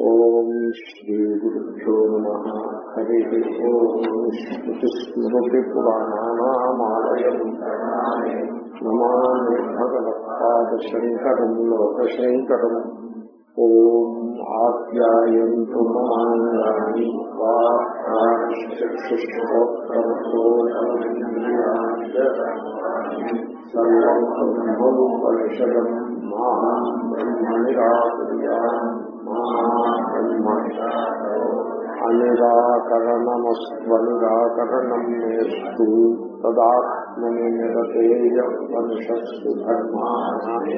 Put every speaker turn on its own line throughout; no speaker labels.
ఓం శ్రీ గురుభ్యో నమ. హరి ఓం స్మృతిస్మృతిపురాణానామాలయం నమామి భగవత్పాదశంకరం లోకశంకరం. ఓం ఆప్యాయంతు మమాంగాని సర్వోపనిషదం మాం బ్రహ్మనిరాకుర్యా అనిరాకరణమస్వనిరాకరణం మేస్తు తదాత్మని నిరతేయపనిషత్సు ధర్మాణే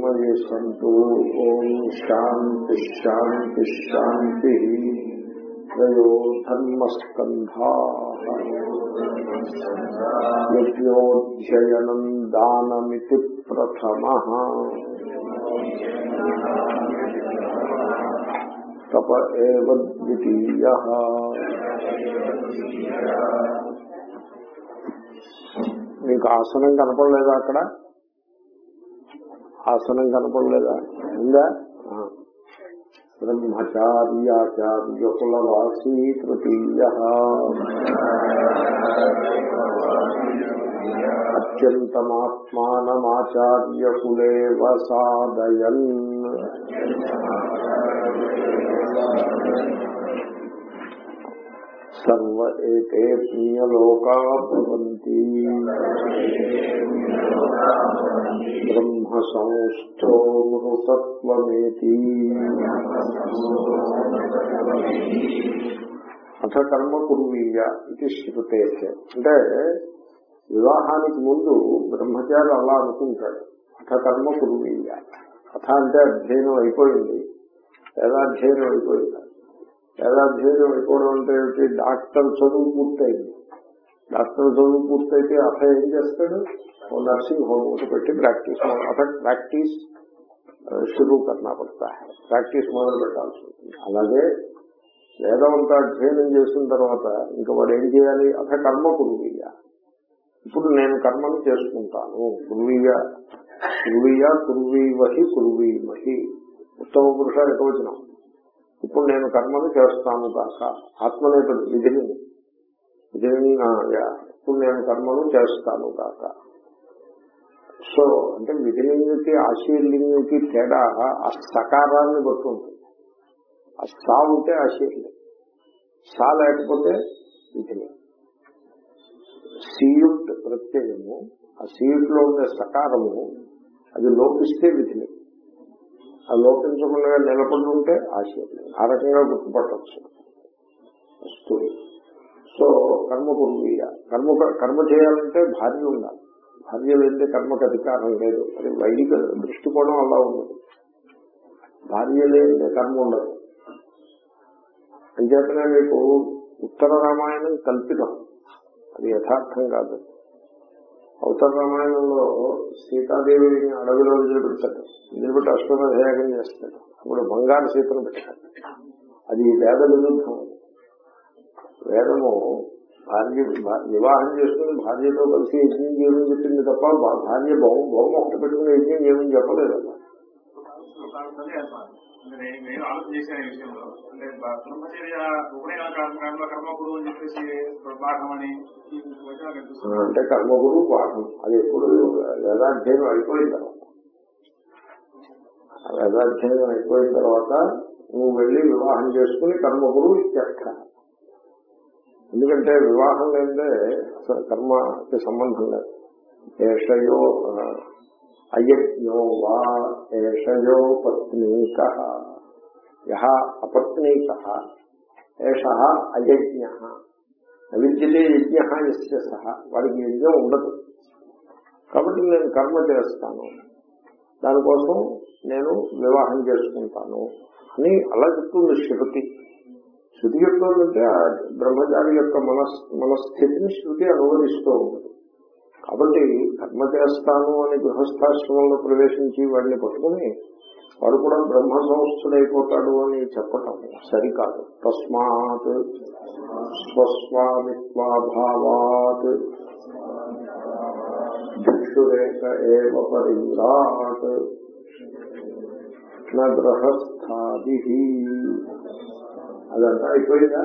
మయి సంతు ఓం శాంతి శాంతి శాంతి త్రయో ధర్మస్కంధా యజ్ఞోధ్యయనం దానమితి ప్రథమ తప ఏవ ద్వితీయ. మీకు ఆసనం కనపడలేదా అక్కడ? ఆసనం కనపడలేదా? ఉందా? బ్రహ్మచార్యాచార్యకులవాసీ తృతీయ. అత్యంతమాత్మానమాచార్య కులే వసాదయన్ సర్వ ఏతే పుణ్యలోకా భవంతి బ్రహ్మ సంస్థో మృతత్వమేతి అథ కర్మ కుర్వీయ ఇది శృతే అంటే వివాహానికి ముందు బ్రహ్మచారి అలా అనుకుంటాడు. అథ కర్మ కుర్వీయ అథ అంటే అధ్యయనం అయిపోయింది. వేదాధ్యయనం అయిపోయింది. వేదాధ్యయనం అయిపోవడం అంటే ఏమిటి? డాక్టర్ చదువు పూర్తయింది. డాక్టర్ చదువు పూర్తయితే అథ ఏం చేస్తాడు? ఓ నర్సింగ్ హోమ్ ఒకటి పెట్టి ప్రాక్టీస్ అథ ప్రాక్టీస్ షురూ కర్నా పడతా ప్రాక్టీస్ మొదలు పెట్టాల్సి ఉంటుంది అలాగే వేదమంతా అధ్యయనం చేసిన తర్వాత ఇంకా వాడు ఏం చేయాలి? అథ కర్మ కురువీయ ఇప్పుడు నేను కర్మను చేసుకుంటాను. కురువీయ కురువీయ కురువీవహి కురువీమహి. ఉత్తమ పురుష నిర్వచనం ఇప్పుడు నేను కర్మను చేస్తాను కాక ఆత్మనేత విధిని విధిని ఇప్పుడు నేను కర్మను చేస్తాను కాక సో అంటే విధిలింగికి ఆశీర్లింగికి తేడా ఆ సకారాన్ని బట్టి ఉంటుంది. ఆ సా ఉంటే ఆశీర్లింగ్. సా లేకపోతే విధిలింగ్ సీయుట్ ప్రత్యయము ఆ సీయుట్లో ఉండే సకారము అది లోపిస్తే విధిని. ఆ లోపించకుండా నిలబడి ఉంటే ఆశయం. ఆ రకంగా గుర్తుపట్టవచ్చు. వస్తువు. సో కర్మ కుర్మీయ కర్మ కర్మ చేయాలంటే భార్య ఉండాలి. భార్య లేదంటే కర్మకు అధికారం లేదు. అది వైదిక దృష్టికోణం అలా ఉండదు. భార్య లేదంటే కర్మ ఉండదు. అంచేతనే మీకు ఉత్తర రామాయణం కల్పితం. అది యథార్థం కాదు. ఉత్తర రామాయణంలో సీతాదేవిని అడవిలో నిలబెడతాడు. నిలబెట్టి అష్టమధ్యాగం చేస్తాడు. అప్పుడు బంగారు సీతను పెట్టాడు. అది వేద విరుద్ధం వేదము భార్య వివాహం చేసుకుని భార్యతో కలిసి యజ్ఞం చేయమని చెప్పింది తప్ప భార్య బొమ్మ బొమ్మ ఒకటి పెట్టుకుని యజ్ఞం చేయమని చెప్పలేదు
నేను ఆలోచన చేసిన ఈ విషయంలో. అంటే బ్రహ్మచర్య ఉపనయన కర్మ కర్మగురు అని చెప్పేసి పాఠం అని
అంటే కర్మగురు పాఠం అది ఎప్పుడు వేదాధ్యయనం అయిపోయిన తర్వాత. వేదాధ్యయనం అయిపోయిన తర్వాత నువ్వు వెళ్ళి వివాహం చేసుకుని కర్మగురు ఇత్యర్థ. ఎందుకంటే వివాహం లేదే అసలు కర్మకి సంబంధం లేదు. ఏషయో అయజ్ఞో వా ఏషయో పత్నీక. యహ అపత్నీక. ఏష అయజ్ఞ. అవిద్యతే యజ్ఞ ఎస్య సహ. వాడికి యజ్ఞం ఉండదు. కాబట్టి నేను కర్మ చేస్తాను. దానికోసం నేను వివాహం చేసుకుంటాను అని అలా చెప్తుంది శృతి. శృతి చెప్తుందంటే బ్రహ్మచారి యొక్క మనస్ మనస్థితిని శృతి అనువదిస్తూ ఉంది. కాబట్టి కర్మ చేస్తాను అని గృహస్థాశ్రమంలో ప్రవేశించి వాడిని పట్టుకుని వాడు కూడా బ్రహ్మ సంస్థుడైపోతాడు అని చెప్పటం సరికాదు. తస్మాత్ స్వస్వామిత్వాభావాత్ భిక్షురేక ఏవ గ్రహస్థాది అదంతా అయిపోయిందా?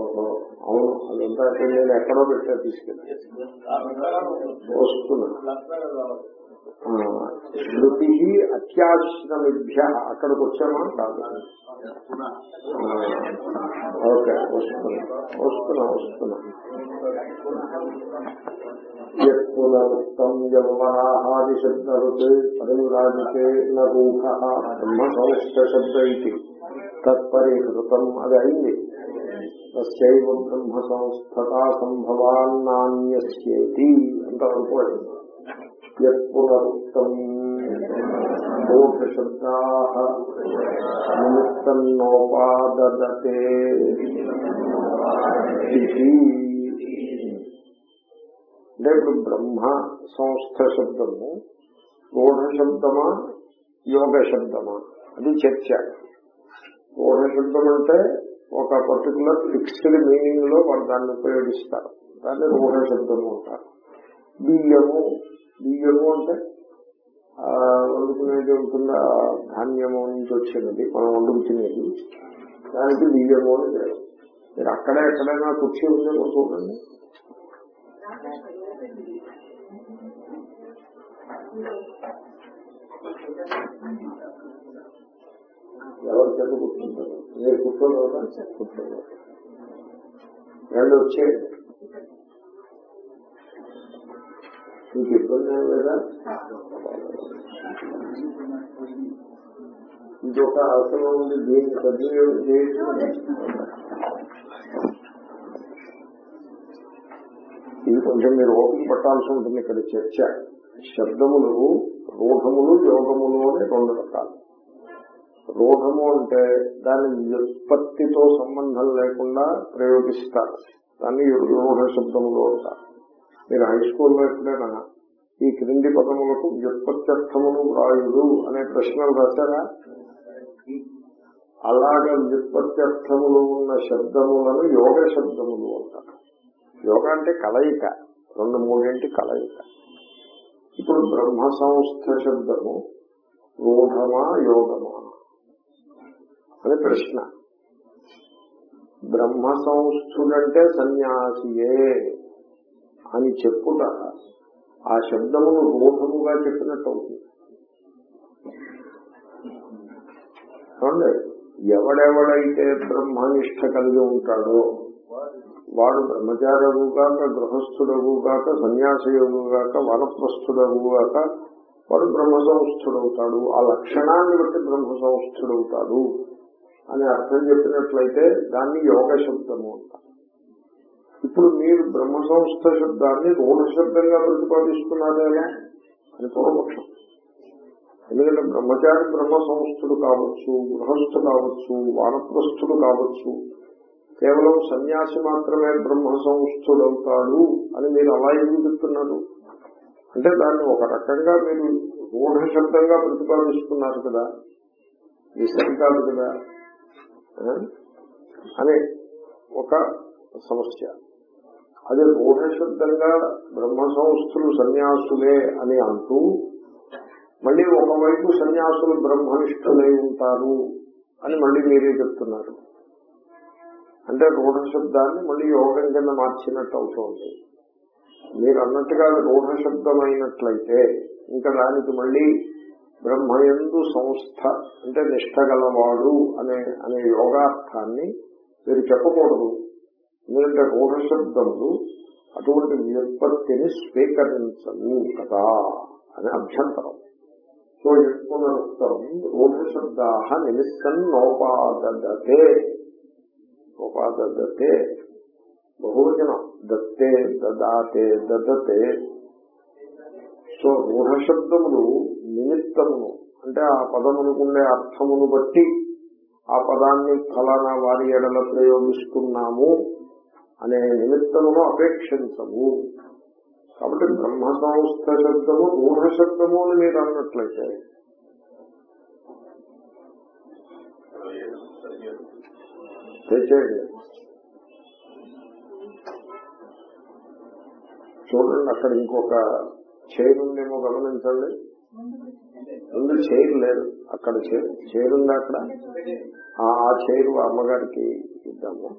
ఓహో. అవును అదంతా అయిపోయింది నేను ఎక్కడో పెట్టా తీసుకెళ్ళి. వస్తున్నా. శృతి అత్యాశ్రమిభ్య అక్కడికి వచ్చామా? కాదు. ఓకే వస్తున్నా వస్తున్నా వస్తున్నా. యత్పునరుక్తం యవరాహాది శబ్దవత్ బ్రహ్మ సంస్థ శబ్ద ఇది. తత్పరీకృతం అది అయింది. తస్యైవ బ్రహ్మ సంస్థతా సంభవాన్నాన్యస్యేతి అంతవరకు అయింది యత్పునరుక్తం శబ్దా నిమిత్తన్నోపాదతే ఇది అంటే ఇప్పుడు బ్రహ్మ సంస్థ శబ్దము రూఢ శబ్దమా యోగ శబ్దమా అది చర్చ రూఢ శబ్దం అంటే ఒక పర్టికులర్ ఫిక్స్డ్ మీనింగ్లో వాళ్ళు దాన్ని ఉపయోగిస్తారు. దాన్ని రూఢ శబ్దము అంటారు. బియ్యము బియ్యము అంటే వండుకునేది ఉంటుందా? ధాన్యము నుంచి వచ్చినది మనం వండుకు తినేది దానికి బియ్యము అని లేదు మీరు అక్కడ ఎక్కడైనా కుర్చీ ఉందేమో చూడండి. ఎవరి చేత కూర్చుంటారు? మీరు కూర్చోలేదా కూర్చోలేదు రెండు వచ్చేయండి మీకు ఇబ్బంది ఏం లేదా? ఇంకొక ఆసనం ఉంది. దీన్ని సద్వినియోగం చేయొచ్చు ఇది కొంచెం మీరు ఓపిక పట్టాల్సి ఉంటుంది. ఇక్కడ చర్చ. శబ్దములు రూఢములు యోగములు అనే రెండు రకాలు. రూఢము అంటే దాని వ్యుత్పత్తితో సంబంధం లేకుండా ప్రయోగిస్తారు. దాన్ని రూఢ శబ్దములు అంటారు. మీరు హై స్కూల్లో ఎప్పుడైనా ఈ క్రింది పదములకు వ్యుత్పత్త్యర్థములు రాయుడు అనే ప్రశ్నలు రాశారా? అలాగే వ్యుత్పత్త్యర్థములు ఉన్న శబ్దములను యోగ శబ్దములు అంటారు. యోగ అంటే కలయిక. రెండు మూడింటి కలయిక. ఇప్పుడు బ్రహ్మ సంస్థ శబ్దము రూఢమా యోగమా? అని ప్రశ్న. బ్రహ్మ సంస్థుడంటే సన్యాసియే అని చెప్పుట ఆ శబ్దమును రూఢముగా చెప్పినట్టు అవుతుంది చూడండి ఎవడెవడైతే బ్రహ్మనిష్ట కలిగి ఉంటాడో వాడు బ్రహ్మచారవుగాక గృహస్థుడవుగాక సన్యాసయోగుగాక వనప్రస్థుడవుగాక వాడు బ్రహ్మ సంస్థుడవుతాడు ఆ లక్షణాన్ని బట్టి బ్రహ్మ సంస్థుడవుతాడు అని అర్థం చెప్పినట్లయితే దాన్ని యోగ శబ్దము అంటారు. ఇప్పుడు మీరు బ్రహ్మ సంస్థ శబ్దాన్ని రూఢ శబ్దంగా ప్రతిపాదిస్తున్నారు ఎలా అని పూర్వపక్షం ఎందుకంటే బ్రహ్మచారి బ్రహ్మ సంస్థుడు కావచ్చు గృహస్థు కావచ్చు వానప్రస్థుడు కావచ్చు కేవలం సన్యాసి మాత్రమే బ్రహ్మ సంస్థుడవుతాడు అని మీరు అలా ఎందుకు చెప్తున్నారు? అంటే దాన్ని ఒక రకంగా మీరు రూఢ శబ్దంగా ప్రతిపాదిస్తున్నారు కదా. ఇది సరికాదు కదా. అనే ఒక సమస్య. అది రూఢశబ్దంగా బ్రహ్మ సంస్థలు సన్యాసులే అని అంటూ మళ్ళీ ఒకవైపు సన్యాసులు బ్రహ్మనిష్ఠులై ఉంటారు అని మళ్ళీ మీరే చెప్తున్నారు. అంటే రూఢశబ్దాన్ని మళ్ళీ యోగం కింద మార్చినట్టు అవుతోంది. మీరు అన్నట్టుగా రూఢశబ్దమైనట్లయితే ఇంకా దానికి మళ్ళీ బ్రహ్మయందు సంస్థ అంటే నిష్ట గలవాడు అనే అనే యోగార్థాన్ని మీరు చెప్పకూడదు. ఎందుకంటే రూఢ అటువంటి వ్యుత్పత్తిని స్వీకరించవు కదా అని అభ్యంతరం. సో పునరుక్తం రూఢ నిమిత్తం నోపాదతే నోపాదతే బహువచనం దత్తే దదాతే దదతే. సో రూఢ శబ్దములు నిమిత్తమును అంటే ఆ పదమునుకుండే అర్థమును బట్టి ఆ పదాన్ని ఫలానా వారి ఎడల ప్రయోగిస్తున్నాము అనే నిమిత్తమును అపేక్షించము. కాబట్టి బ్రహ్మ సంస్థ శబ్దము రూఢ శబ్దము అని మీరు అన్నట్లయితే. తెచ్చేయండి. చూడండి అక్కడ ఇంకొక చైర్ గమనించండి. ముందు చైర్ లేదు. అక్కడ చే- చైర్ ఉంది అక్కడ? ఆ ఆ అమ్మగారికి ఇద్దాము.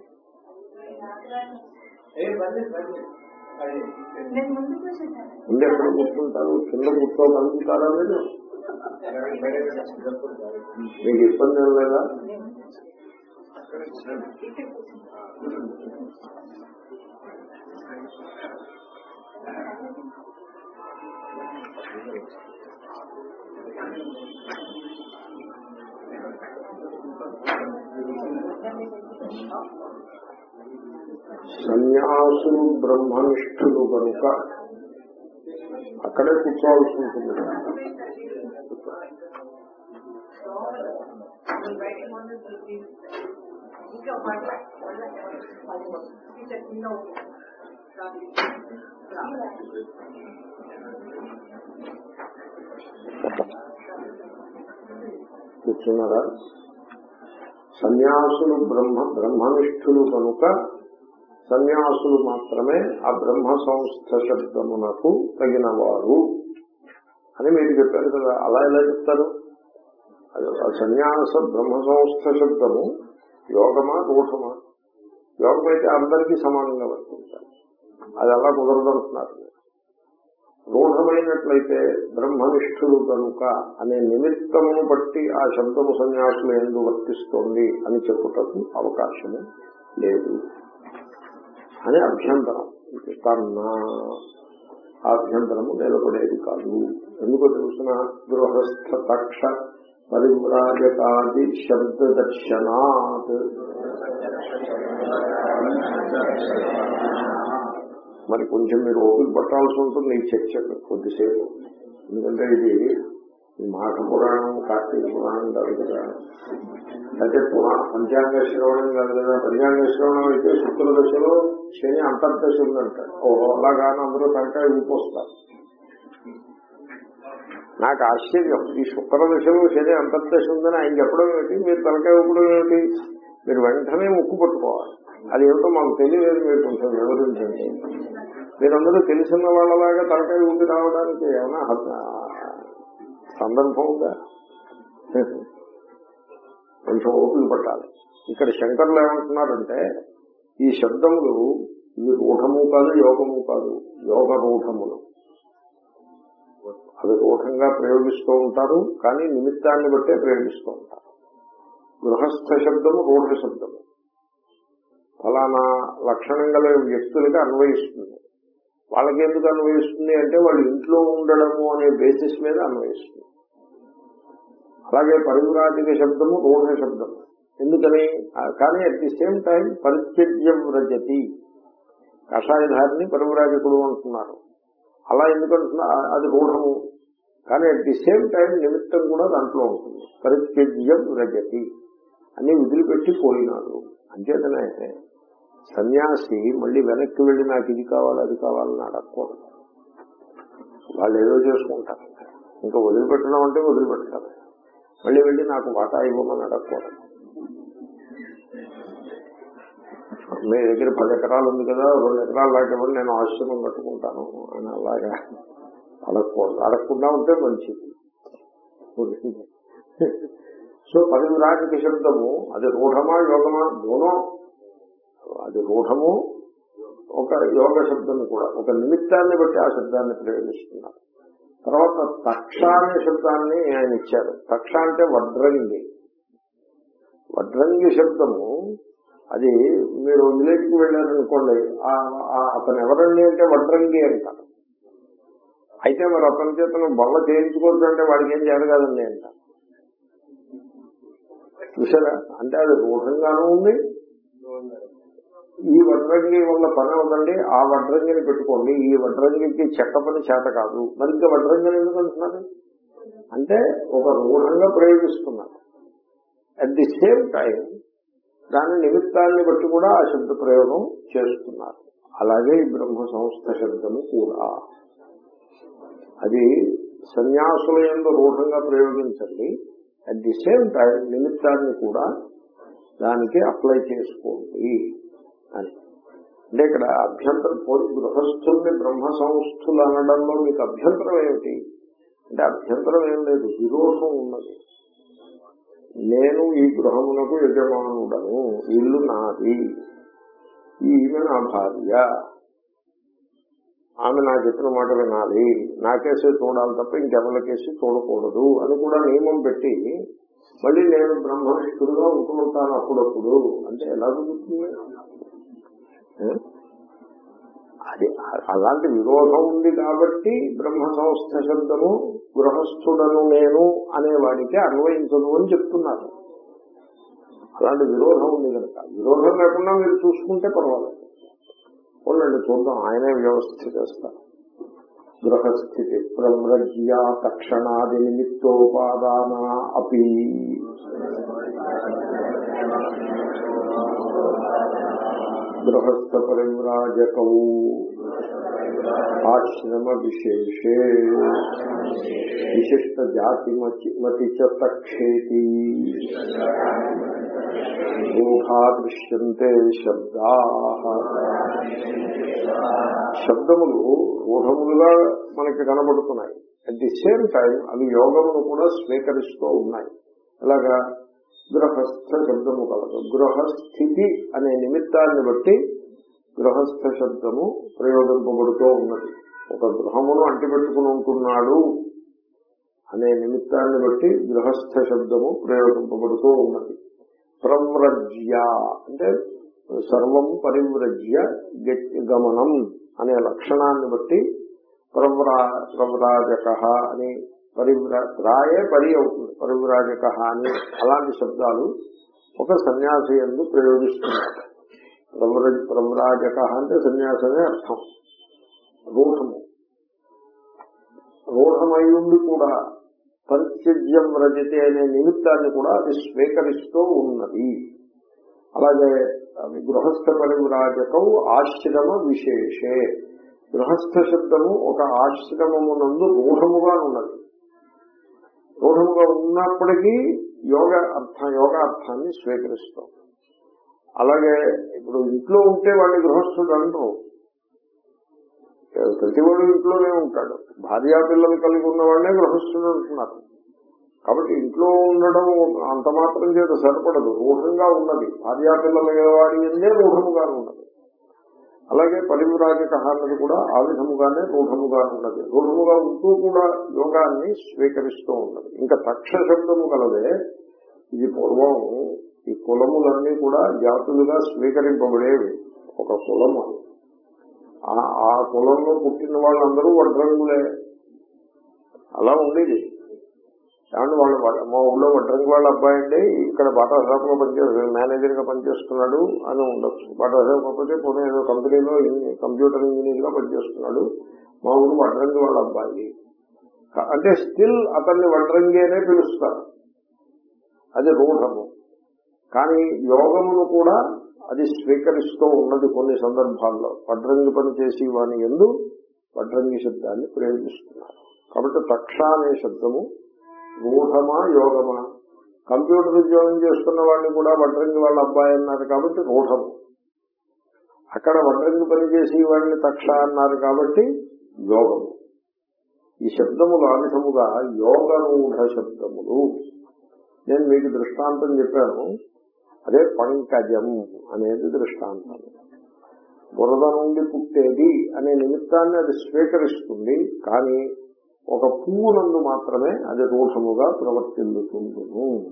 ముందు కూర్చుంటాను
ఎక్కడ కూర్చుంటారు? కింద కూర్చోగలుగుతారా మీరు? మీకు ఇబ్బంది ఏం లేదా?
ఇక్కడ కూర్చుంటాను
సన్యాసులు బ్రహ్మనిష్ఠులు కనుక అక్కడే కూర్చోవాల్సి ఉంటుంది.
ఇంకా
కూర్చున్నారా? సన్యాసులు బ్రహ్మ బ్రహ్మనిష్ఠులు కనుక సన్యాసులు మాత్రమే ఆ బ్రహ్మ సంస్థ శబ్దమునకు తగినవారు అని మీరు చెప్పారు కదా. అలా ఎలా చెప్తారు? ఆ సన్యాస బ్రహ్మ సంస్థ శబ్దము యోగమా దోషమా యోగమైతే అందరికీ సమానంగా వర్తించాలి. అది అలా కుదరదడుతున్నారు రూఢమైనట్లయితే బ్రహ్మనిష్ఠులు కనుక అనే నిమిత్తమును బట్టి ఆ శబ్దము సన్యాసులు ఎందు వర్తిస్తోంది అని చెప్పుటకు అవకాశము లేదు. అని అభ్యంతరం. కన్నా ఆ అభ్యంతరము నిలబడేది కాదు. ఎందుకో తెలుసిన గృహస్థ తక్ష పరిమ్రాజకాది శబ్ద దర్శనాత్ మరి కొంచెం మీరు ఓపిక పట్టాల్సి ఉంటుంది ఈ చర్చకు కొద్దిసేపు. ఎందుకంటే ఇది మాఘ పురాణం కార్తీక పురాణం కాదు కదా. అయితే పురాణ పంచాంగ శ్రవణం కాదు కదా. పంచాంగ శ్రవణం అయితే శుక్ర దశలో శని అంతర్దశ ఉందంటారు ఓహో అలాగానే అందరూ తనకాయ ఊపొస్తారు. నాకు ఆశ్చర్యం. ఈ శుక్ర దశలో శని అంతర్దశ ఉందని ఆయన చెప్పడం ఏమిటి? మీరు తలకాయ ఊపడం ఏమిటి? మీరు వెంటనే ముక్కు పట్టుకోవాలి. అది ఏమిటో మాకు తెలియలేదు మీరు కొంచెం వివరించండి. మీరందరూ తెలిసిన వాళ్ళలాగా తలకాయ ఊపి రావడానికి ఏమైనా సందర్భం ఉందా? కొంచెం ఓపిక పట్టాలి. ఇక్కడ శంకర్లు ఏమంటున్నారంటే ఈ శబ్దములు ఇవి రూఢము కాదు యోగము కాదు యోగ రూఢములు. అవి రూఢంగా ప్రయోగిస్తూ ఉంటారు కానీ నిమిత్తాన్ని బట్టే ప్రయోగిస్తూ ఉంటారు. గృహస్థ శబ్దము రూఢ శబ్దము. ఫలానా లక్షణం గల వ్యక్తులకి అన్వయిస్తుంది. వాళ్ళకి ఎందుకు అన్వయిస్తుంది అంటే వాళ్ళు ఇంట్లో ఉండడము అనే బేసిస్ మీద అన్వయిస్తుంది. అలాగే పరివ్రాజిక శబ్దము రూఢ శబ్దము. ఎందుకని? కానీ అట్ ది సేమ్ టైం పరిత్యజ్యం రజతి. కషాయధారిని పరివ్రాజకుడు అంటున్నారు. అలా ఎందుకంటున్నా? అది రూఢము. కానీ అట్ ది సేమ్ టైం నిమిత్తం కూడా దాంట్లో ఉంటుంది. పరిత్యజ్యం రజతి. అని వదిలిపెట్టి పోయినాడు. అంచేతనే సన్యాసి మళ్ళీ వెనక్కి వెళ్ళి నాకు ఇది కావాలి అది కావాలని అడగకూడదు వాళ్ళు ఏదో చేసుకుంటారు. ఇంకా వదిలిపెట్టడం అంటే వదిలిపెట్టడం మళ్ళీ వెళ్ళి నాకు వాటా ఇవ్వమని అడగకూడదు మీ దగ్గర పది ఎకరాలు ఉంది కదా రెండు ఎకరాలు ఇవ్వండి నేను ఆశ్రమం కట్టుకుంటాను అని అలాగా అడగకూడదు అడగకుండా ఉంటే మంచిది. సో పరివిరాజక శబ్దము అది రూఢమా యోగమా దూనం అది రూఢము ఒక యోగ శబ్దం కూడా ఒక నిమిత్తాన్ని బట్టి ఆ శబ్దాన్ని ప్రయోగిస్తున్నారు. తర్వాత తక్ష అనే శబ్దాన్ని ఆయన ఇచ్చారు. తక్ష అంటే వడ్రంగి. వడ్రంగి శబ్దము అది మీరు విలేజ్కి వెళ్ళారనుకోండి అతను ఎవరండి అంటే వడ్రంగి అంటారు. అయితే మరి అతని చేతను బల్ల చేయించుకోవచ్చు అంటే వాడికి ఏం చేయాలి కాదండి అంటారు. చూసారా? అంటే అది రూఢంగానూ ఉంది ఈ వడ్రంగి వల్ల పని అవుదండి ఆ వడ్రంగిని పెట్టుకోండి. ఈ వడ్రంగికి చెక్క పని చేత కాదు. మరి ఇంకా వడ్రంగిని ఎందుకు అంటున్నారు? అంటే ఒక రూఢంగా ప్రయోగిస్తున్నారు. అట్ ది సేమ్ టైం దాని నిమిత్తాన్ని బట్టి కూడా ఆ శబ్ద ప్రయోగం చేస్తున్నారు. అలాగే ఈ బ్రహ్మ సంస్థ శబ్దము కూడా. అది సన్యాసుల ఎందు రూఢంగా ప్రయోగించండి. అట్ ది సేమ్ టైం నిమిత్తాన్ని కూడా దానికి అప్లై చేసుకోండి. అని. అంటే ఇక్కడ అభ్యంతరం పోయి గృహస్థుల్ని బ్రహ్మ సంస్థలు అనడంలో మీకు అభ్యంతరం ఏమిటి? అంటే అభ్యంతరం ఏం లేదు విరోధం ఉన్నది. నేను ఈ గృహమునకు యజమానుడను ఇల్లు నాది. ఈమె నా భార్య. ఆమె నా చెప్పిన మాట వినాలి. నాకేసే చూడాలి తప్ప ఇంకెవరికేసి చూడకూడదు అని కూడా నియమం పెట్టి మళ్ళీ నేను బ్రహ్మనిష్ఠుడుగా ఉంటుంటాను అప్పుడప్పుడు. అంటే ఎలా జరుగుతుంది అది అలాంటి విరోధం ఉంది కాబట్టి బ్రహ్మ సంస్థ శబ్దము గృహస్థుడను నేను అనేవాడికి అన్వయించదు అని చెప్తున్నారు. అలాంటి విరోధం ఉంది కనుక. విరోధం లేకుండా మీరు చూసుకుంటే పర్వాలేదు. ఉండండి చూద్దాం. ఆయనే వ్యవస్థ చేస్తారు. గృహస్థితి ప్రమ్రజ్యా తక్షణాది నిమిత్తోపాదానా అపి. గృహస్థ పరివ్రాజకౌ ఆశ్రమ విశేషే విశిష్ట జాతి మతి చేతి తక్షేతి ఊహా దృశ్యంతే శబ్దా. శబ్దములు రూఢములుగా మనకి కనబడుతున్నాయి. అట్ ది సేమ్ టైం అవి యోగమును కూడా స్వీకరిస్తూ ఉన్నాయి. అలాగా గృహస్థ శబ్దము కలదు గృహస్థితి అనే నిమిత్తాన్ని బట్టి గృహస్థ శబ్దము ప్రయోగింపబడుతూ ఉన్నది. ఒక గృహమును అంటిపెట్టుకుని ఉంటున్నాడు అనే నిమిత్తాన్ని బట్టి గృహస్థ శబ్దము ప్రయోగింపబడుతూ ఉన్నది. ప్రవ్రజ్య అంటే సర్వం పరివ్రజ్య గమనం అనే లక్షణాన్ని బట్టి ప్రవ్రా ప్రవ్రాజక అని పరివ్ర రాయే పరి అవుతుంది. పరివ్రాజక అని అలాంటి శబ్దాలు ఒక సన్యాసి ఎందు ప్రయోగిస్తున్నారు. ప్రవ్ర ప్రవ్రాజక అంటే సన్యాసమే అర్థం. రూఢము రూఢమై ఉండి కూడా పరిత్యజ్యం రజతే అనే నిమిత్తాన్ని కూడా అది స్వీకరిస్తూ ఉన్నది. అలాగే గృహస్థ పరివ్రాజకం ఆశ్రమ విశేషే. గృహస్థ శబ్దము ఒక ఆశ్రమమునందు రూఢముగా ఉన్నది. ఉన్నప్పటికీ యోగ అర్థ యోగ అర్థాన్ని స్వీకరిస్తాం. అలాగే ఇప్పుడు ఇంట్లో ఉంటే వాడిని గృహస్థుడు అంటారు. ప్రతివాడు ఇంట్లోనే ఉంటాడు. భార్యా పిల్లలు కలిగి ఉన్న వాడినే గృహస్థుడు అంటున్నారు. కాబట్టి ఇంట్లో ఉండడం అంత మాత్రం చేత సరిపడదు. రూఢంగా ఉన్నది. భార్యా పిల్లల వాడి ఎందే రూఢముగా ఉన్నది అలాగే పరివిరాజక అన్నది కూడా ఆ విధముగానే రూఢముగా ఉన్నది. రూఢముగా ఉంటూ కూడా యోగాన్ని స్వీకరిస్తూ ఉన్నది. ఇంకా తక్ష శబ్దము కలదే ఇది పూర్వం ఈ కులములన్నీ కూడా జాతులుగా స్వీకరింపబడేవి. ఒక కులము. ఆ- ఆ కులంలో పుట్టిన వాళ్ళందరూ వడ్రంగులే అలా ఉండేది. ఏమంటే వాళ్ళు వాళ్ళ- మా ఊళ్ళో వడ్రంగి వాళ్ళ అబ్బాయి అండి ఇక్కడ బాటా షాప్లో మేనేజర్గా మేనేజర్గా పనిచేస్తున్నాడు అని ఉండొచ్చు. బాటా షాప్ కాకపోతే పోనీ ఏదో కంపెనీలో కంప్యూటర్ ఇంజనీర్గా పనిచేస్తున్నాడు. మా ఊరు వడ్రంగి వాళ్ళ అబ్బాయి. అంటే స్టిల్ అతన్ని వడ్రంగి అనే పిలుస్తారు. అది రూఢము. కానీ యోగమును కూడా అది స్వీకరిస్తూ ఉన్నది కొన్ని సందర్భాల్లో. వడ్రంగి పని చేసి వాని ఎందు వడ్రంగి శబ్దాన్ని ప్రయోగిస్తున్నారు. కాబట్టి తక్ష అనే శబ్దము రూఢమా యోగమా? కంప్యూటర్ ఉద్యోగం చేస్తున్న వాళ్ళు కూడా వడ్రంగి వాళ్ళ అబ్బాయి అన్నారు కాబట్టి రూఢము అక్కడ వడ్రంగి పనిచేసి వాళ్ళని వాడిని తక్ష అన్నారు కాబట్టి యోగము. ఈ శబ్దములు ఆ విధముగా యోగరూఢ శబ్దములు. నేను మీకు దృష్టాంతం చెప్పాను. అదే పంకజం అనేది దృష్టాంతం. బురద నుండి పుట్టేది అనే నిమిత్తాన్ని అది స్వీకరిస్తుంది. కానీ ఒక పువ్వునందు మాత్రమే అది రూఢముగా ప్రవర్తిల్లుతుంటును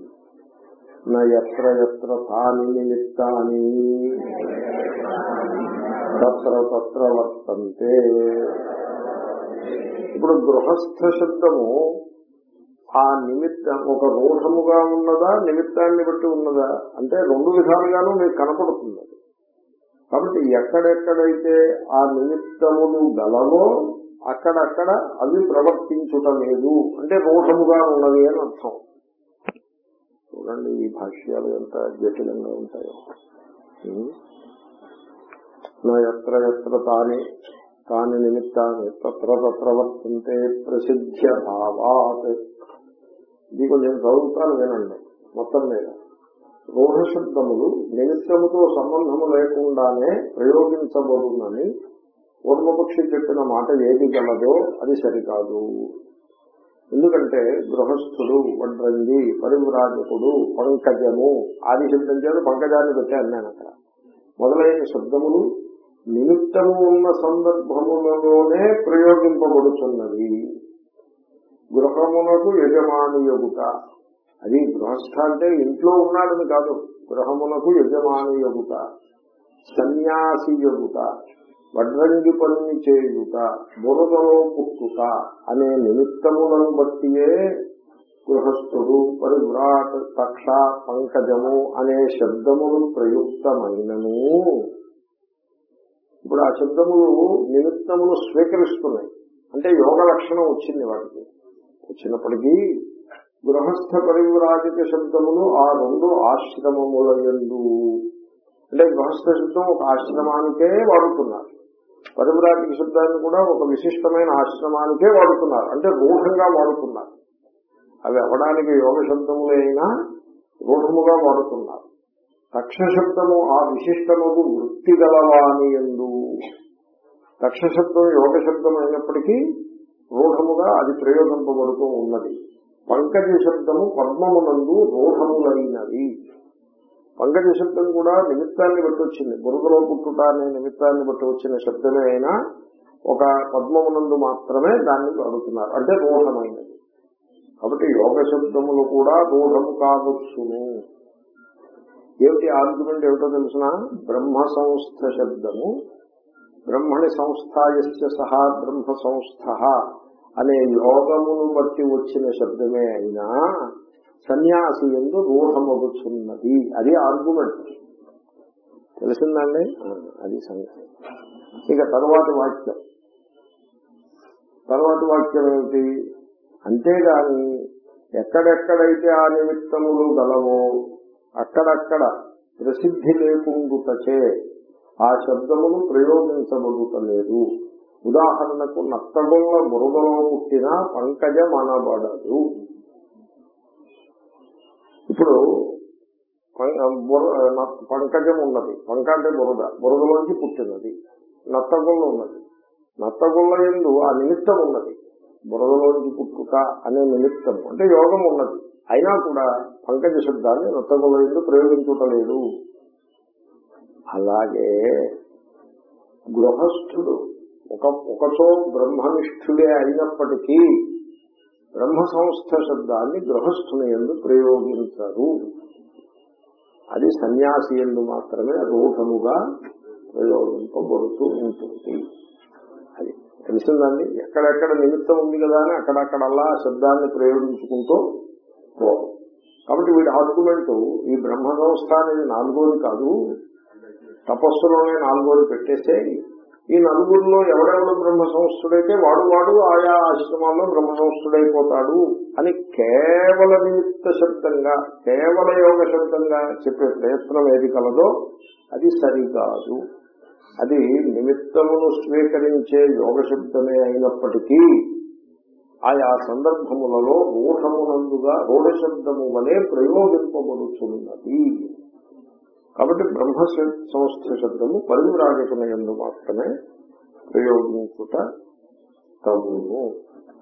నా ఎత్ర ఎత్ర తాని నిమిత్తాని. తత్ర తత్ర వర్తంతే. ఇప్పుడు గృహస్థ శబ్దము ఆ నిమిత్తం ఒక రూఢముగా ఉన్నదా నిమిత్తాన్ని బట్టి ఉన్నదా? అంటే రెండు విధాలుగాను మీకు కనపడుతుంది. కాబట్టి ఎక్కడెక్కడైతే ఆ నిమిత్తములు గలవో అక్కడక్కడ అవి ప్రవర్తించుట లేదు అంటే రూఢముగా ఉన్నది అని అర్థం. చూడండి ఈ భాష్యాలు ఎంత జటిలంగా ఉంటాయో. నా ఎత్ర ఎత్ర తానే తాని నిమిత్తాన్ని తత్ర తత్ర ప్రసిద్ధ్య భావాత్ ఇది కొంచెం చదువుతాను వినండి మొత్తం మీద. రూఢశబ్దములు నిమిత్తముతో సంబంధము లేకుండానే ప్రయోగించబడునని పూర్వపక్షి చెప్పిన మాట ఏది గలదో అది సరికాదు. ఎందుకంటే గృహస్థుడు వడ్రంగి పరివ్రాజకుడు పంకజము ఆది శబ్దం చేత పంకజాన్ని పెట్టాను నేను అక్కడ. మొదలైన శబ్దములు నిమిత్తము ఉన్న సందర్భములలోనే ప్రయోగింపబడుతున్నది గృహమునకు యజమాని యొగుట అది గృహస్థ అంటే ఇంట్లో ఉన్నాడని కాదు గృహమునకు యజమాని యొగుట సన్యాసి యొగుట వడ్రంగి పనిని చేయుట బురదలో పుట్టుట అనే నిమిత్తములను బట్టియే గృహస్థుడు పరివ్రాట్ కక్ష పంకజము అనే శబ్దములు ప్రయుక్తమైనను. ఇప్పుడు ఆ శబ్దములు నిమిత్తములు స్వీకరిస్తున్నాయి. అంటే యోగ లక్షణం వచ్చింది వాటికి. వచ్చినప్పటికీ గృహస్థ పరివ్రాజిత శబ్దములు ఆ రెండు ఆశ్రమముల ఎందు అంటే గృహస్థ శబ్దం ఒక ఆశ్రమానికే వాడుతున్నారు. పరివ్రాజక శబ్దాన్ని కూడా ఒక విశిష్టమైన ఆశ్రమానికే వాడుతున్నారు. అంటే రూఢంగా వాడుతున్నారు. అవి అవడానికి యోగ శబ్దములైనా అయినా రూఢముగా వాడుతున్నారు. తక్ష శబ్దము ఆ విశిష్టముకు వృత్తి గలవాని ఎందు. తక్ష శబ్దం యోగ శబ్దం అయినప్పటికీ రూఢముగా అది ప్రయోగింపబడుతూ ఉన్నది. పంకజ శబ్దము పద్మమునందు రూఢములైనది పంకజ శబ్దం కూడా నిమిత్తాన్ని బట్టి వచ్చింది. బురదలో పుట్టుట అనే నిమిత్తాన్ని బట్టి వచ్చిన శబ్దమే అయినా ఒక పద్మమునందు మాత్రమే దాన్ని అడుగుతున్నారు అంటే రూఢమైనది. కాబట్టి యోగ శబ్దములు కూడా రూఢము కావచ్చును. ఏమిటి ఆర్గ్యుమెంట్ ఏమిటో తెలిసిన? బ్రహ్మ సంస్థ శబ్దము. బ్రహ్మణి సంస్థాయస్య సహా బ్రహ్మ సంస్థ అనే యోగమును బట్టి వచ్చిన శబ్దమే అయినా సన్యాసి ఎందు రూఢమగుచున్నది. అది ఆర్గ్యుమెంట్ తెలిసిందండి? అది సంగతి. ఇక తర్వాత వాక్యం. తర్వాత వాక్యం ఏమిటి? అంతేగాని ఎక్కడెక్కడైతే ఆ నిమిత్తములు గలవో అక్కడక్కడ ప్రసిద్ధి లేకుండుటచే ఆ శబ్దమును ప్రయోగించబడుతలేదు ఉదాహరణకు నత్తగుల్ల బురదలో పుట్టిన పంకజం అనబడదు ఇప్పుడు పం- బుర- పంకజం ఉన్నది. పంక అంటే బురద. బురదలోంచి పుట్టినది నత్తగుళ్ళ ఉన్నది. నత్తగుల్ల ఎందు ఆ నిమిత్తం ఉన్నది. బురదలోంచి పుట్టుక అనే నిమిత్తం. అంటే యోగం ఉన్నది. అయినా కూడా పంకజ శబ్దాన్ని నత్తగుళ్ళ ఎందు ప్రయోగించుటలేదు. అలాగే గృహస్థుడు ఒక ఒకచో బ్రహ్మనిష్ఠుడే అయినప్పటికీ బ్రహ్మ సంస్థ శబ్దాన్ని గృహస్థుని ఎందు ప్రయోగించరు. అది సన్యాసి ఎందు మాత్రమే రూఢముగా ప్రయోగింపబడుతూ ఉంటుంది. అది తెలిసిందండి? ఎక్కడెక్కడ నిమిత్తం ఉంది కదా అని అక్కడక్కడల్లా శబ్దాన్ని ప్రయోగించుకుంటూ పోవడం కాబట్టి వీడి ఆర్గ్యుమెంట్ ఈ బ్రహ్మ సంస్థ అనేది నాలుగోది కాదు. తపస్సులోనే నాలుగోది పెట్టేస్తే ఈ నలుగురిలో ఎవడెవడు బ్రహ్మ సంస్థుడైతే వాడు వాడు ఆయా ఆశ్రమాల్లో బ్రహ్మ సంస్థుడైపోతాడు అని కేవల నిమిత్త శబ్దంగా కేవల యోగ శబ్దంగా చెప్పే ప్రయత్నం ఏది కలదో అది సరికాదు. అది నిమిత్తమును స్వీకరించే యోగ శబ్దమే అయినప్పటికీ ఆయా సందర్భములలో రూఢమునందుగా రూఢ శబ్దము వలె ప్రయోగింపబడుతున్నది కాబట్టి బ్రహ్మ సంస్థ శబ్దము పరివిరాజకుని ఎందు మాత్రమే ప్రయోగించుట తగును.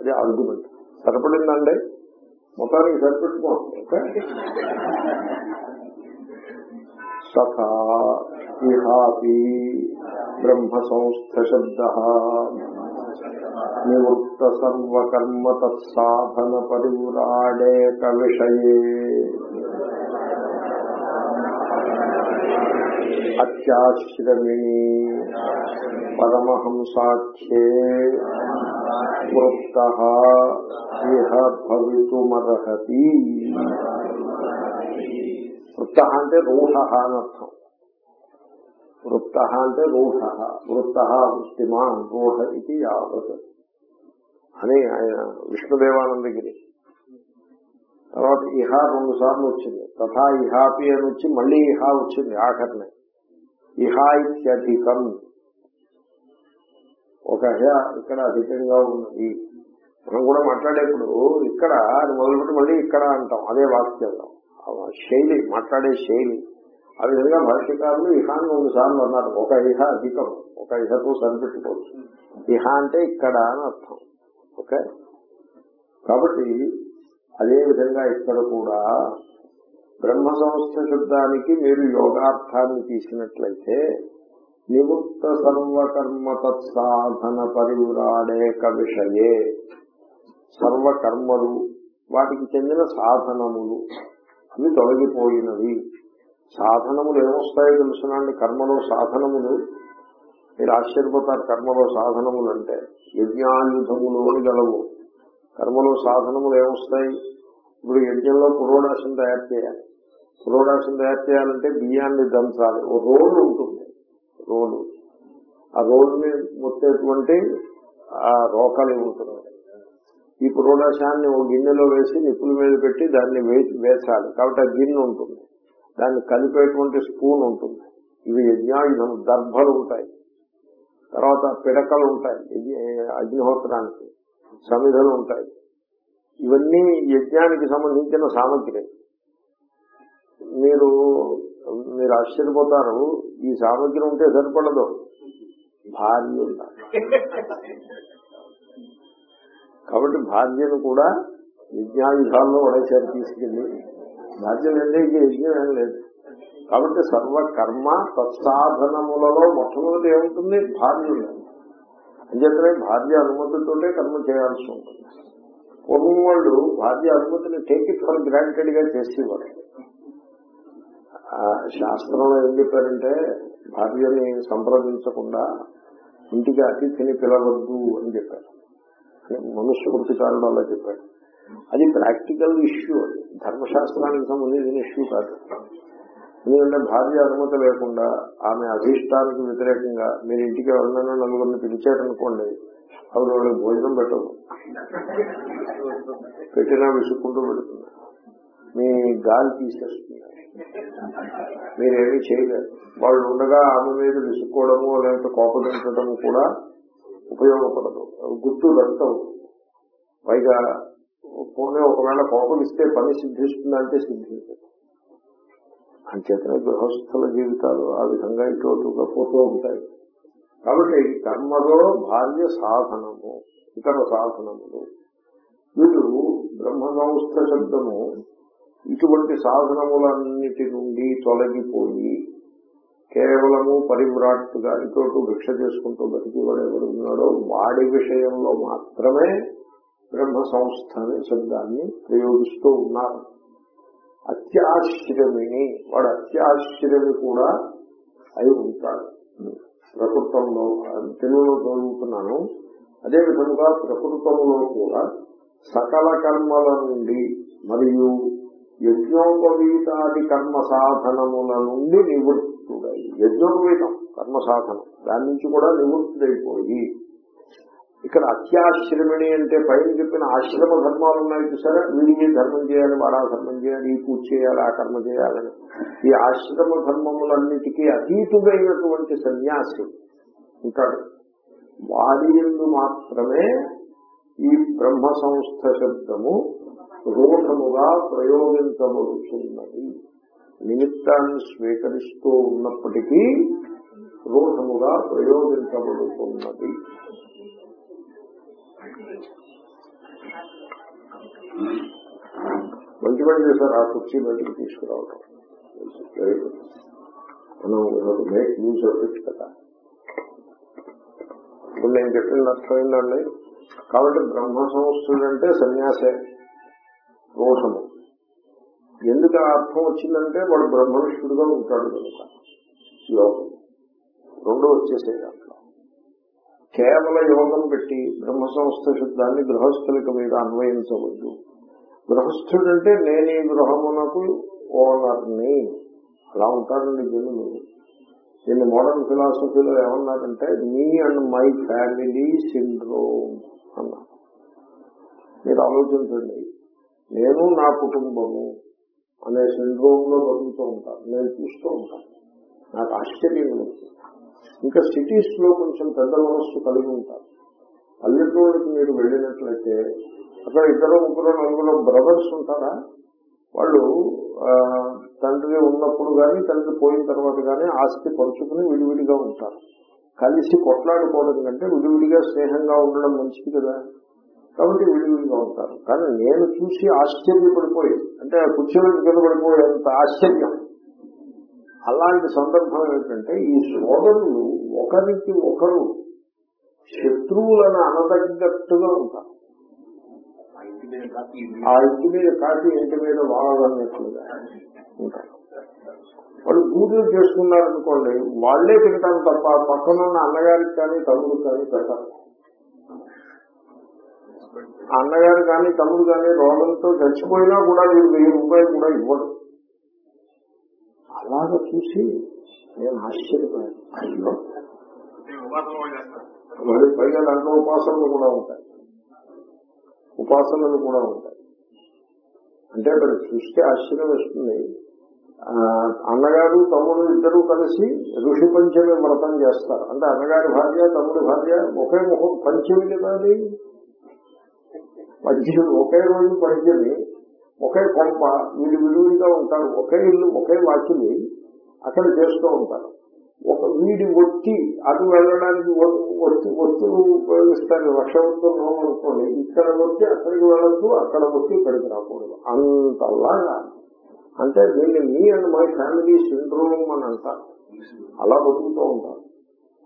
అది ఆర్గ్యుమెంట్ సరిపడిందండి? మొత్తానికి సరిపెట్టుకోండి ఓకే? సఖా ఇహాపి బ్రహ్మ సంస్థ శబ్ద నివృత్త సర్వకర్మ తత్సాధన పరివ్రాడేక విషయే. అత్యాశ్రమిణి పరమహంసాఖ్యే వృత్త ఇహ భవితుమర్హతి వృత్త అంటే రూఢ అనర్థం వృత్త అంటే రూఢ వృత్త వృత్తిమాన్ రూఢ ఇది యావత్ అని ఆయన విష్ణుదేవానందగిరి తర్వాత ఇహ రెండు సార్లు వచ్చింది తథా ఇహాపి అని వచ్చి మళ్ళీ ఇహ వచ్చింది ఆఖరిని ఇహ ఇత్యధికం ఒక హ ఇక్కడ అధికంగా ఉన్నది. మనం కూడా మాట్లాడేప్పుడు ఇక్కడ మొదలుపెట్టి మళ్ళీ ఇక్కడ అంటాం అదే వాక్యంలో. ఆ శైలి మాట్లాడే శైలి. ఆ విధంగా భాష్యకారులు ఇహాన్ని రెండు సార్లు అన్నారు. ఒక ఇహ అధికం ఒక ఇహతో సరిపెట్టుకోవచ్చు. ఇహ అంటే ఇక్కడ అని అర్థం. ఓకే? కాబట్టి అదే విధంగా ఇక్కడ కూడా బ్రహ్మ సంస్థ శబ్దానికి మీరు యోగార్థాన్ని తీసినట్లయితే నివృత్త సర్వకర్మ తత్సాధన పరివిరాడేక విషయే సర్వకర్మలు వాటికి చెందిన సాధనములు అవి తొలగిపోయినవి. సాధనములు ఏమొస్తాయో తెలుసునండి. కర్మలో సాధనములు మీరు ఆశ్చర్యపోతారు కర్మలో సాధనములు అంటే. యజ్ఞాయుధములు అని గలవు. కర్మలో సాధనములు ఏమొస్తాయి? ఇప్పుడు యజ్ఞంలో పురోడాశం తయారు చేయాలి. ప్రొడక్షన్ తయారు చేయాలంటే బియ్యాన్ని దంచాలి. ఓ రోలు ఉంటుంది. రోలు. ఆ రోలుని మొత్తేటువంటి ఆ రోకలి ఉంటుంది. ఈ పురోడాశాన్ని ఒక గిన్నెలో వేసి నిప్పుల మీద పెట్టి దాన్ని వే- కాబట్టి ఆ గిన్నె ఉంటుంది. దాన్ని కలిపేటువంటి స్పూన్ ఉంటుంది. ఇవి యజ్ఞాయుధం దర్భలు ఉంటాయి. తర్వాత పిడకలు ఉంటాయి. అగ్నిహోత్రానికి సమిధలు ఉంటాయి. ఇవన్నీ యజ్ఞానికి సంబంధించిన సామగ్రి. మీరు మీరు ఆశ్చర్యపోతారు ఈ సామగ్రి ఉంటే సరిపడదు. భార్య కాబట్టి భార్యను కూడా యజ్ఞాయుధాల్లో ఒడేసారి తీసుకెళ్ళి. భార్య ఎందుకు యజ్ఞం ఏం లేదు. కాబట్టి సర్వ కర్మ తత్సాధనములలో మొట్టమొదటి ఏముంటుంది? భార్య ఉండాలి. అంచేతనే భార్య అనుమతితోటే కర్మ చేయాల్సి ఉంటుంది. పూర్వం వాళ్ళు భార్య అనుమతిని టేక్ ఇట్ ఫర్ గ్రాంటెడ్గా చేసేవారు. శాస్త్రంలో ఏం చెప్పారంటే భార్యని సంప్రదించకుండా ఇంటికి అతిథిని పిలవద్దు అని చెప్పారు. మనుష్య వృత్తికారుడు అలా చెప్పాడు. అది ప్రాక్టికల్ ఇష్యూ అది. ధర్మశాస్త్రానికి సంబంధించిన ఇష్యూ కాదు. ఎందుకంటే భార్య అనుమతి లేకుండా ఆమె అధిష్టానికి వ్యతిరేకంగా మీరు ఇంటికి ఎవరినైనా నలుగురిని పిలిచారనుకోండి ఆవిడ వాళ్ళకి భోజనం పెట్టదు పెట్టినా విసుక్కుంటూ పెడుతుంది మీ గాలి తీసేస్తుంది మీరేమీ చేయలేరు. వాళ్ళు ఉండగా ఆమె మీద విసుక్కోవడము లేకపోతే కోపగించడము కూడా ఉపయోగపడదు. గుర్తు రక్తం. పైగా పోనీ ఒకవేళ కోపం ఇస్తే పని సిద్ధిస్తుందంటే సిద్ధించదు. అంచేతనే గృహస్థుల జీవితాలు ఆ విధంగా ఇటు పోతూ ఉంటాయి. కాబట్టి కర్మలో భార్య సాధనము ఇతర సాధనములు. వీడు బ్రహ్మసంస్థ శబ్దము ఇటువంటి సాధనములన్నిటి నుండి తొలగిపోయి కేవలము పరివ్రాట్టుగా ఇటు భిక్ష చేసుకుంటూ బతికి ఎవడు ఉన్నాడో వాడి విషయంలో మాత్రమే బ్రహ్మ సంస్థ అనే శబ్దాన్ని ప్రయోగిస్తూ ఉన్నారు. అత్యాశ్రమిని వాడు అత్యాశ్రమి కూడా అయి ఉంటాడు. ప్రకృతంలో తెలుగులో చదువుతున్నాను. అదే విధంగా ప్రకృతంలో కూడా సకల కర్మల నుండి మరియు యజ్ఞోపవీతాది కర్మ సాధనముల నుండి నివృత్తుడై. యజ్ఞోపవీతం కర్మ సాధనం దాని నుంచి కూడా నివృత్తుడైపోయి. ఇక్కడ అత్యాశ్రమిణి అంటే పైన చెప్పిన ఆశ్రమ ధర్మాలు ఉన్నాయి చూసారా? వీడి ధర్మం చేయాలి వాడా ధర్మం చేయాలి ఈ పూజ చేయాలి ఆ కర్మ చేయాలని. ఈ ఆశ్రమ ధర్మములన్నిటికీ అతీతుడైనటువంటి సన్యాసి ఉంటాడు. వాడి ఎందు మాత్రమే ఈ బ్రహ్మ సంస్థ శబ్దము రూఢముగా ప్రయోగించబడుతున్నది. నిమిత్తాన్ని స్వీకరిస్తూ ఉన్నప్పటికీ రూఢముగా ప్రయోగించబడుతున్నది. మంచి పని చేశారు ఆ కుర్చీ బయటకు తీసుకురావడం మనం మేక్ యూజ్ అవ్వచ్చు కదా. ఇప్పుడు నేను చెప్పిన అర్థమైందండి కాబట్టి బ్రహ్మ సంస్థలు అంటే సన్యాసే. రోషము. ఎందుకు అర్థం వచ్చిందంటే వాడు బ్రహ్మనిష్ఠుడుగా ఉంటాడు కనుక. యోగం. రెండు వచ్చేసే దాంట్లో కేవల యోగం పెట్టి బ్రహ్మ సంస్థ శుద్ధాన్ని గృహస్థులకు మీద అన్వయించవద్దు. గృహస్థుడంటే నేను ఈ గృహమునకు ఓనర్ని అలా ఉంటారండి జనులు. దీన్ని మోడర్న్ ఫిలాసఫీలో ఏమన్నారంటే me and my family syndrome అన్నారు. మీరు ఆలోచించండి. నేను నా కుటుంబము అనే సిండ్రోమ్లో బతుకుతూ ఉంటాను. నేను చూస్తూ ఉంటాను. నాకు ఆశ్చర్యం ఇంకా సిటీస్లో కొంచెం పెద్ద మనస్సు కలిగి ఉంటారు పల్లెటూళ్ళకి మీరు వెళ్ళినట్లయితే అక్కడ ఇద్దరు ముగ్గురు నలుగురు బ్రదర్స్ ఉంటారా? వాళ్ళు తండ్రి ఉన్నప్పుడు కానీ తండ్రి పోయిన తర్వాత కానీ ఆస్తి పంచుకుని విడివిడిగా ఉంటారు. కలిసి కొట్లాడుకోవడం కంటే విడివిడిగా స్నేహంగా ఉండడం మంచిది కదా. కాబట్టి విడివిడిగా ఉంటారు. కానీ నేను చూసి ఆశ్చర్యపడిపోయి అంటే కుర్చీలో కింద పడిపోయేంత ఆశ్చర్యం. అలాంటి సందర్భం ఏంటంటే ఈ సోదరులు ఒకరికి ఒకరు శత్రువులను అనదగ్గట్టుగా ఉంటారు.
ఆ ఇంటి మీద కాపీ
ఆ ఇంటి మీద కాఫీ ఇంటి మీద వాడాలన్నట్లుగా ఉంటారు వాళ్ళు పూజలు చేసుకున్నారనుకోండి వాళ్ళే తింటారు తప్ప పక్కన ఉన్న అన్నగారికి కానీ తమ్ముడు కానీ పెట్టారు. అన్నగారు కానీ తమ్ముడు కానీ రోగంతో చచ్చిపోయినా కూడా వీడు వెయ్యి రూపాయలు కూడా ఇవ్వడు. అలాగ చూసి నేను ఆశ్చర్యపోయాను. అయ్యో. మరి పైగా దాంట్లో ఉపాసనలు కూడా ఉంటాయి. ఉపాసనలు కూడా ఉంటాయి. అంటే అక్కడ చూస్తే ఆశ్చర్యం వస్తుంది. ఆ, అన్నగారు తమ్ముడు ఇద్దరు కలిసి ఋషి పంచమి వ్రతం చేస్తారు. అంటే అన్నగారి భార్య తమ్ముడి భార్య ఒకే ముఖం పంచమి కదా అది? పంచమి ఒకే రోజు పంచమి ఒకే కొంప వీడు విడివిడిగా ఉంటారు ఒకే ఇల్లు ఒకే వాకిలి అక్కడ చేస్తూ ఉంటారు. ఒక వీడి ఒత్తి అటు వెళ్ళడానికి వచ్చి ఒత్తి ఒత్తులు ఉపయోగిస్తారు. లక్షవంతులు అనుకోండి ఇక్కడ ఒత్తి అక్కడికి వెళ్ళొద్దు అక్కడ ఒత్తి ఇక్కడికి రాకూడదు. అంతలాగా అంటే దీన్ని me and my family syndrome అని అంటారు. అలా బతుకుతూ ఉంటారు.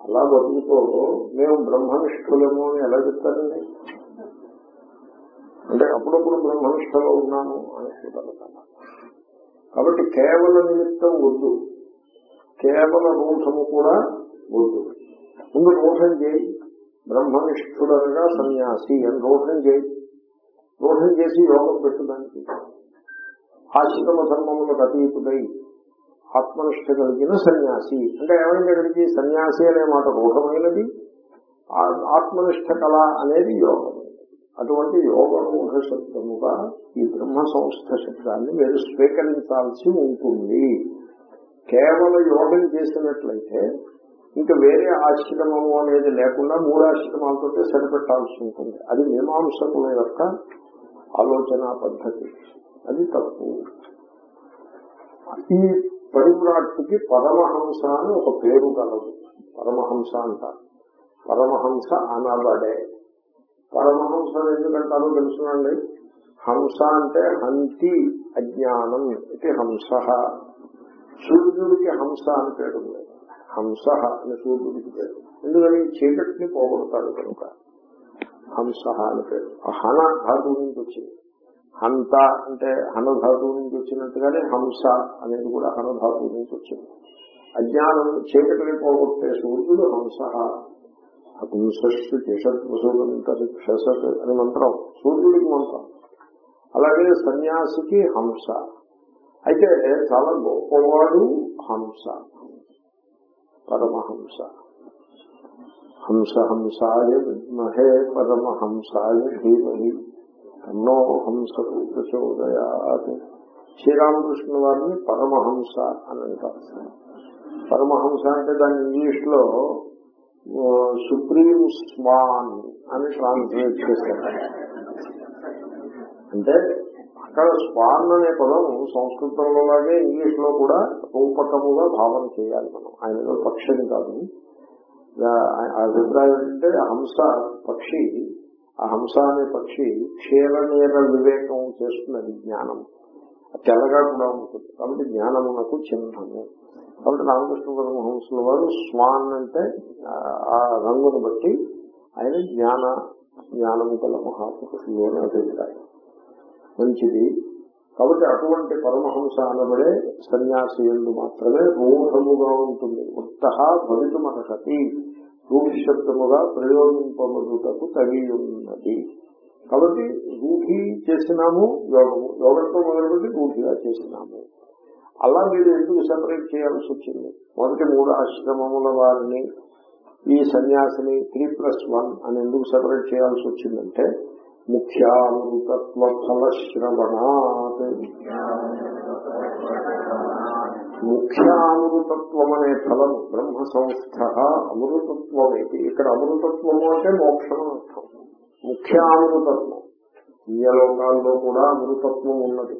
అలా బతుకుతూ మేము బ్రహ్మనిష్ఠులేమో అని ఎలా చెప్తారండి? అంటే అప్పుడప్పుడు బ్రహ్మనిష్టలో ఉన్నాను అని కాబట్టి కేవల నిమిత్తం వద్దు. కేవల రూఢము కూడా వద్దు. ముందు రూఢం చేయి. బ్రహ్మనిష్ఠుడనగా సన్యాసి అని రూఢం చేయి. రూఢం చేసి యోగం పెట్టడానికి ఆశ్రమ ధర్మములకు అతీతుడై ఆత్మనిష్ట కలిగిన సన్యాసి. అంటే ఏమైంది అక్కడికి సన్యాసి అనే మాట రూఢమైనది? ఆ- ఆత్మనిష్ట కళ అనేది యోగం. అటువంటి యోగ రూఢ శబ్దముగా ఈ బ్రహ్మ సంస్థ శబ్దాన్ని మీరు స్వీకరించాల్సి ఉంటుంది. కేవల యోగం చేసినట్లయితే ఇంకా వేరే ఆశ్రమము అనేది లేకుండా మూడు ఆశ్రమాలతో సరిపెట్టాల్సి ఉంటుంది. అది మీమాంసకుల యొక్క ఆలోచన పద్ధతి. అది తప్పు. ఈ పరివ్రాట్కి పరమహంస అని ఒక పేరు కలదు పరమహంస అంటారు. పరమహంస అనబడే. పరమహంసలు ఎందుకంటారో తెలుసునండి. హంస అంటే హంతి అజ్ఞానం ఇది హంస. సూర్యుడికి హంస అని పేరు హంస అని సూర్యుడికి పేరు. ఎందుకని? చీకటిని పోగొడతాడు కనుక. హంస అని పేరు. హన ధాతువు నుంచి వచ్చింది. హంత అంటే హన ధాతువు నుంచి వచ్చినట్టుగానే హంస అనేది కూడా హన ధాతువు నుంచి వచ్చింది. అజ్ఞానం చీకటిని పోగొట్టే సూర్యుడు హంస. అపుంసస్సు చేషత్వసోదంతరిక్షసత్ అని మంత్రం సూర్యుడికి మంత్రం. అలాగే సన్యాసికి హంస. అయితే చాలా గొప్పవాడు హంస. పరమహంస. హంస హంసాయ విద్మహే పరమహంసాయ ధీమహి. తన్నో హంస ప్రచోదయాత్ శ్రీరామకృష్ణ వారిని పరమహంస అని అంటారు. పరమహంస అంటే దాని ఇంగ్లీష్లో సుప్రీం స్వాన్ అని ట్రాన్స్లేట్ చేస్తారు అంటే అక్కడ స్వాన్ అనే పదం సంస్కృతంలో లాగే ఇంగ్లీష్లో కూడా రూపకముగా భావన చేయాలి మనం. ఆయన పక్షం కాదు. ఆ- అభిప్రాయం ఏంటంటే హంస పక్షి ఆ హంస అనే పక్షి క్షీరనీర వివేకం చేస్తున్నది జ్ఞానం. తెల్లగా కూడా ఉంటుంది. కాబట్టి జ్ఞానమునకు చిహ్నము. కాబట్టి రామకృష్ణ పరమహంసుల వారు స్వాన్ అంటే ఆ, రంగును బట్టి ఆయన జ్ఞాన జ్ఞానము గల మహాపురుషులు అని అభిప్రాయం మంచిది. కాబట్టి అటువంటి పరమహంస అనబడే సన్యాసి ఎందు మాత్రమే రూఢముగా ఉంటుంది. ఉత్త భవితుమర్హతి. రూఢశబ్దముగా ప్రయోగింపబడుటకు తగి ఉన్నది కాబట్టి రూఢి చేసినాము యోగము. యోగంతో మొదలుపెట్టి రూఢిగా చేసినాము. అలా మీరు ఎందుకు సెపరేట్ చేయాల్సి వచ్చింది? మొదటి మూడు ఆశ్రమముల వారిని ఈ సన్యాసిని త్రీ ప్లస్ వన్ అని ఎందుకు సెపరేట్ చేయాల్సి వచ్చిందంటే ముఖ్యామృతత్వ ఫలశ్రవణాత్ ముఖ్యామృతత్వం అనే ఫలం బ్రహ్మ సంస్థ అమృతత్వం ఇది ఇక్కడ అమృతత్వము అంటే మోక్షం అని అర్థం. ముఖ్యామృతత్వం. లోకాల్లో కూడా అమృతత్వం ఉన్నది.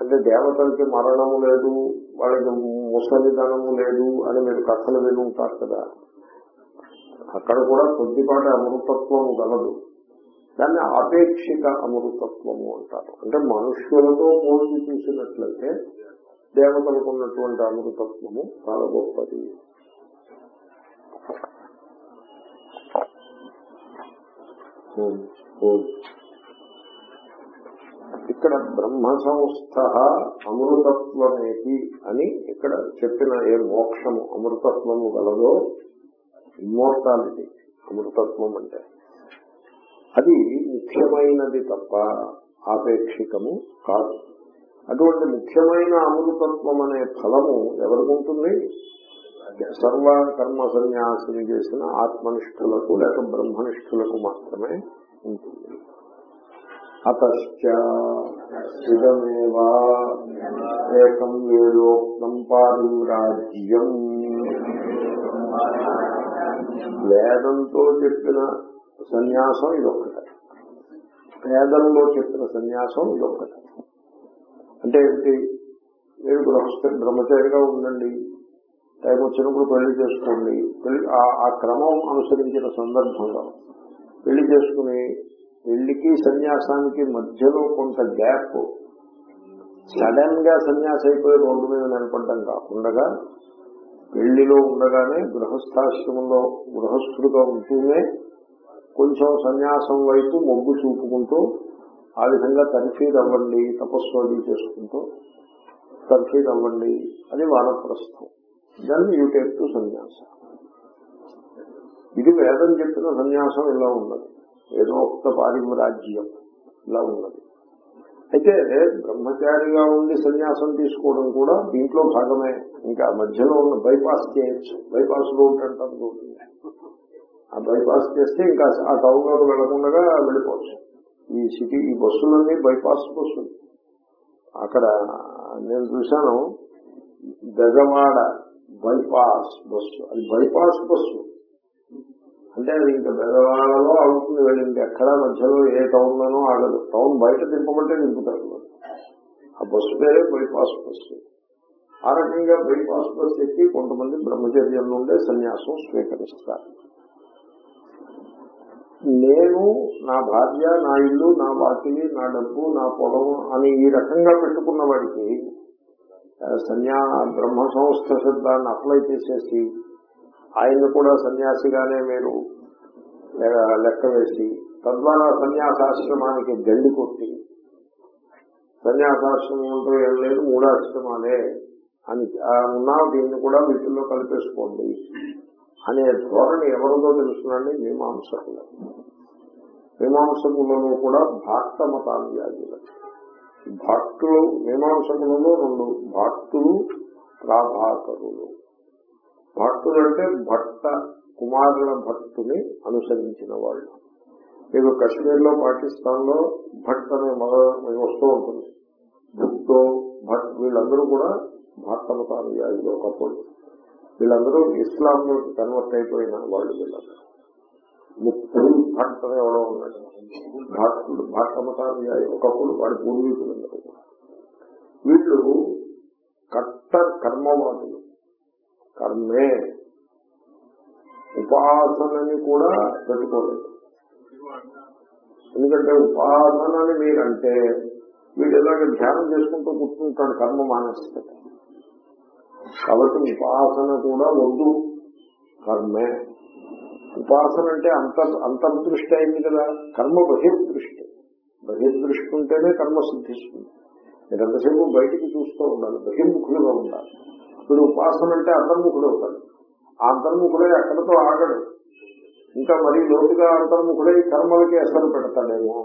అంటే దేవతలకి మరణము లేదు వాళ్ళకి ముసలిధనము లేదు అని మీరు కథలు విని ఉంటారు కదా. అక్కడ కూడా కొద్దిపాటి అమృతత్వం గలదు. దాన్ని ఆపేక్షిక అమృతత్వము అంటారు. అంటే మనుష్యులతో పోల్చి చూసినట్లయితే దేవతలకు ఉన్నటువంటి అమృతత్వము చాలా గొప్పది. ఉమ్, ఉమ్. ఇక్కడ బ్రహ్మ సంస్థ అమృతత్వమేటి అని ఇక్కడ చెప్పిన ఏ మోక్షము అమృతత్వము గలదో ఇమ్మోర్టాలిటీ అమృతత్వం అంటే. అది ముఖ్యమైనది తప్ప ఆపేక్షికము కాదు. అటువంటి ముఖ్యమైన అమృతత్వం అనే ఫలము ఎవరికి ఉంటుంది సర్వ కర్మ సన్యాసిని చేసిన ఆత్మనిష్ఠులకు లేక బ్రహ్మనిష్ఠులకు మాత్రమే ఉంటుంది. అతశ్చ ఇదమేవా? ఏకం వేదోక్తం పారివ్రాజ్యం వేదంతో చెప్పిన సన్యాసం ఇదొక్కట. వేదంలో చెప్పిన సన్యాసం ఇదొక్కట. అంటే ఏంటి? మీరు గృహస్థ బ్రహ్మచారిగా ఉండండి. టైం వచ్చినప్పుడు పెళ్ళి చేసుకోండి. పెళ్ళి ఆ- ఆ క్రమం అనుసరించిన సందర్భంలో పెళ్ళి చేసుకుని పెళ్ళికి సన్యాసానికి మధ్యలో కొంత గ్యాప్ సడన్గా సన్యాస అయిపోయి రోడ్డు మీద నిలబడడం కాకుండా పెళ్ళిలో ఉండగానే గృహస్థాశ్రమంలో గృహస్థుడుగా ఉంటూనే కొంచెం సన్యాసం వైపు మొగ్గు చూపుకుంటూ ఆ విధంగా తర్ఫీద్ అవ్వండి తపస్సు అది చేసుకుంటూ తర్ఫీద్ అవ్వండి అది వానప్రస్థం. దాన్ని యూటేక్ టు సన్యాసం. ఇది వేదం చెప్పిన సన్యాసం ఇలా ఏదో వేదోక్త పారిమరాజ్యం ఇలా ఉన్నది. అయితే బ్రహ్మచారిగా ఉండి సన్యాసం తీసుకోవడం కూడా దీంట్లో భాగమే. ఇంకా మధ్యలో ఉన్న బైపాస్ చేయొచ్చు. బైపాస్ రోడ్ అంటారు ఉంటుంది ఆ బైపాస్ చేస్తే ఇంకా ఆ టౌన్లోకి వెళ్ళకుండా వెళ్ళిపోవచ్చు. ఈ సిటీ ఈ బస్సులన్నీ బైపాస్ బస్సులు. అక్కడ నేను చూశాను బెజవాడ బైపాస్ బస్సు. అది బైపాస్ బస్సు. అంటే అది ఇంకా బెజవాడలో ఆగుతుంది వెళ్ళింది ఎక్కడ మధ్యలో ఏ టౌన్ లోనో ఆగదు. టౌన్ బయట దింపమంటే దింపుతారు ఆ బస్సు పేరే బైపాస్ బస్సు ఆ రకంగా బైపాస్ బస్సు ఎక్కి కొంతమంది బ్రహ్మచర్యం నుండే సన్యాసం స్వీకరిస్తారు. నేను నా భార్య నా ఇల్లు నా వాకిలి నా డబ్బు నా పొలం అని ఈ రకంగా పెట్టుకున్న వాడికి సన్యా బ్రహ్మ సంస్థ శబ్దాన్ని అప్లై చేసేసి ఆయన కూడా సన్యాసిగానే మీరు లె- లెక్క వేసి తద్వారా సన్యాసాశ్రమానికి గండి కొట్టి సన్యాసాశ్రమంతో అంటూ ఏం లేదు మూడాశ్రమాలే అని ఆ, ఉన్నా దీన్ని కూడా వీటిల్లో కలిపేసుకోండి అనే ధోరణి ఎవరిదో తెలుసునండి మీమాంసకులు. మీమాంసకులను కూడా భాక్త మతానుయాయులు భక్తులు మీమాంసకులలో రెండు భక్తులు ప్రాభాకరులు. భక్తులు అంటే భట్ట కుమారుల భక్తుని అనుసరించిన వాళ్ళు. మీకు కశ్మీర్లో పాకిస్తాన్లో భట్ అనే మొద వస్తూ ఉంటుంది. భక్తో భట్ వీళ్ళందరూ కూడా భారత మతానుయాయులు ఒకప్పుడు వీళ్ళందరూ ఇస్లాం లోకి కన్వర్ట్ అయిపోయిన వాళ్ళు వీళ్ళందరూ. ముక్తులు భట్ అనే ఎవడో ఉన్నాడు. భక్తులు భారత మతానుయాయి ఒకప్పుడు వాడి పూర్వీకులందరూ అందరూ వీళ్ళు కట్ట కర్మవాదులు. కర్మే ఉపాసనని కూడా పెట్టుకోలేదు. ఎందుకంటే ఉపాసనని మీరంటే వీడు ఎలాగ ధ్యానం చేసుకుంటూ కూర్చుంటాడు కర్మ మానేస్తాడు కాబట్టి ఉపాసన కూడా వద్దు కర్మే. ఉపాసన అంటే అంతర్ అంతర్దృష్టి అయింది కదా కర్మ బహిర్దృష్టి. బహిర్దృష్టి ఉంటేనే కర్మ సిద్ధిస్తుంది. మీరు ఎంతసేపు బయటికి చూస్తూ ఉండాలి బహిర్ముఖులుగా ఉండాలి. ఇప్పుడు ఉపాసన అంటే అంతర్ముఖుడు అవుతాడు ఆ అంతర్ముఖుడే అక్కడతో ఆగడు. ఇంకా మరీ లోతుగా అంతర్ముఖుడై కర్మలకి అసలు పెడతాడేమో.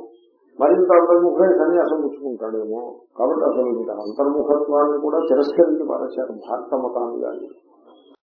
మరింత అంతర్ముఖుడై సన్యాసం పుచ్చుకుంటాడేమో. కాబట్టి అసలు ఇంకా అంతర్ముఖత్వాన్ని కూడా తిరస్కరించి పారేశారు భారత మతాన్ని కానీ